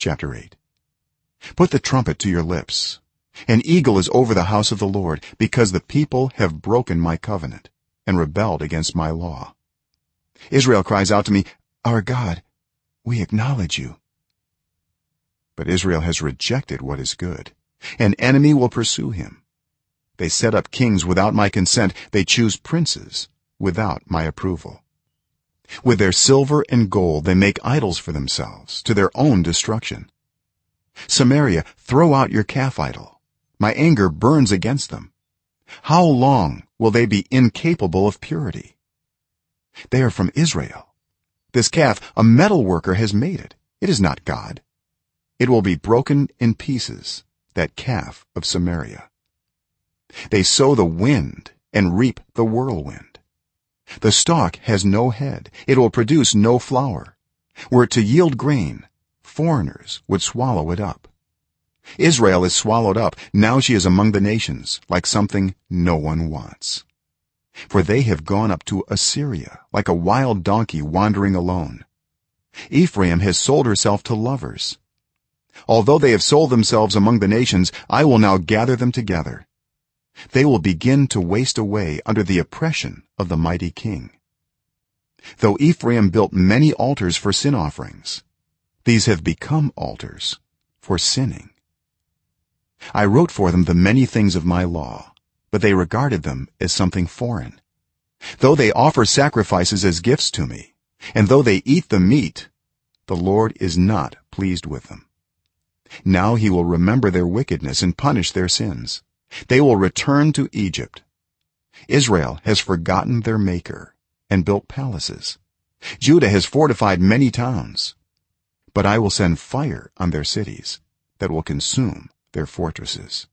chapter 8 put the trumpet to your lips. An eagle is over the house of the lord because the people have broken my covenant and rebelled against my law. Israel cries out to me our god we acknowledge you. But israel has rejected what is good. An enemy will pursue him. They set up kings without my consent. They choose princes without my approval with their silver and gold they make idols for themselves to their own destruction. Samaria throw out your calf idol. My anger burns against them. How long will they be incapable of purity? They are from israel. This calf a metal worker has made it. It is not god. It will be broken in pieces that calf of samaria. They sow the wind and reap the whirlwind the stalk has no head. It will produce no flower. Were it to yield grain foreigners would swallow it up. Israel is swallowed up. Now she is among the nations like something no one wants. For they have gone up to assyria like a wild donkey wandering alone. Ephraim has sold herself to lovers. Although they have sold themselves among the nations i will now gather them together they will begin to waste away under the oppression of the mighty king. Though ephraim built many altars for sin offerings these have become altars for sinning. I wrote for them the many things of my law but they regarded them as something foreign. Though they offer sacrifices as gifts to me and though they eat the meat the lord is not pleased with them. Now he will remember their wickedness and punish their sins they will return to egypt. Israel has forgotten their maker and built palaces. Judah has fortified many towns. But i will send fire on their cities that will consume their fortresses